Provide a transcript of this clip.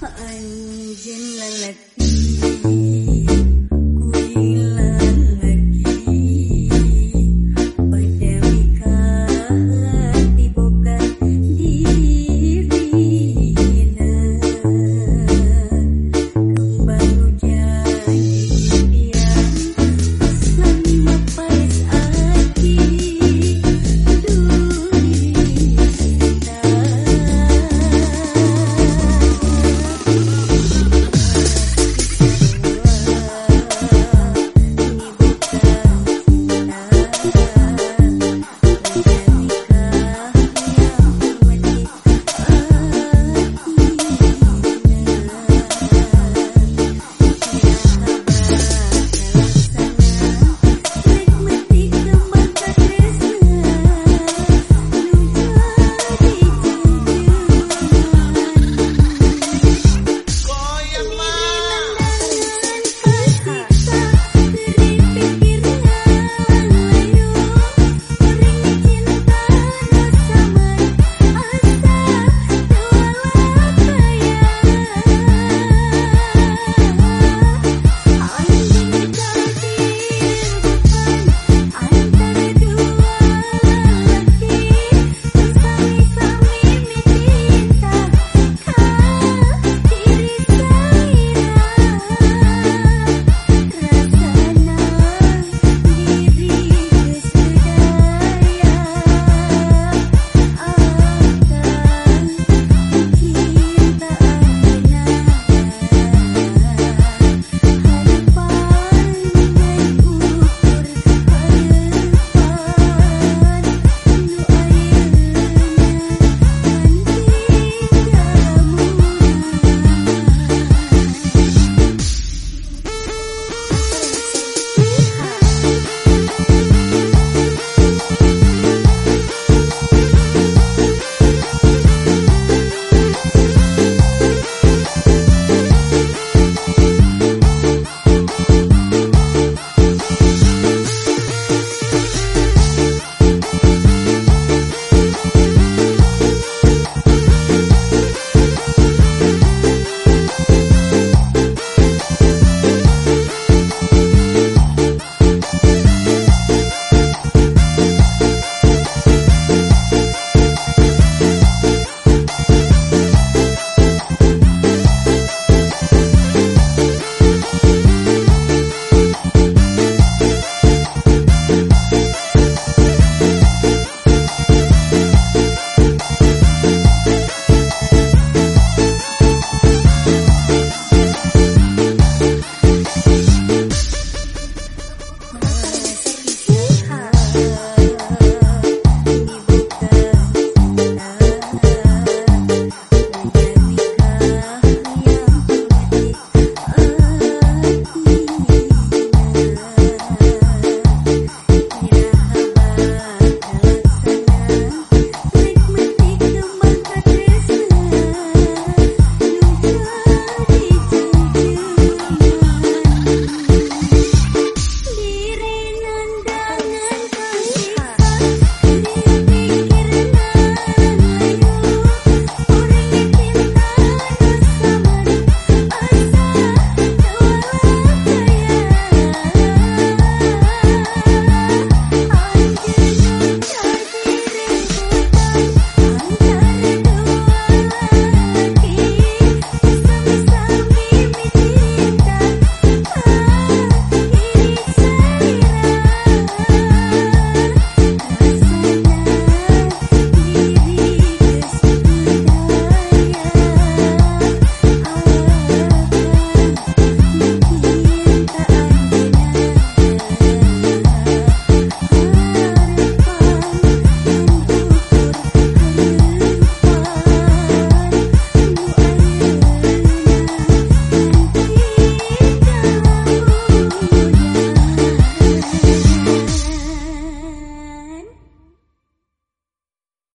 anjing lelet